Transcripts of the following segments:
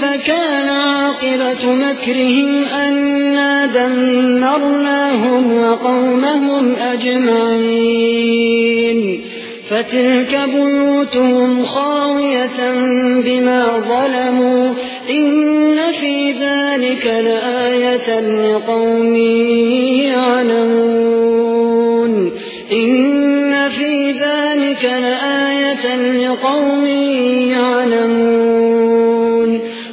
فانظر كيف كان عاقبة مكرهم أنا دمرناهم وقومهم أجمعين فتلك بيوتهم خاوية بما ظلموا إن في ذلك لآية لقوم يعلمون إن في ذلك لآية لقوم يعلمون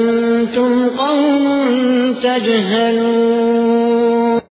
أنتم قوم تجهلون.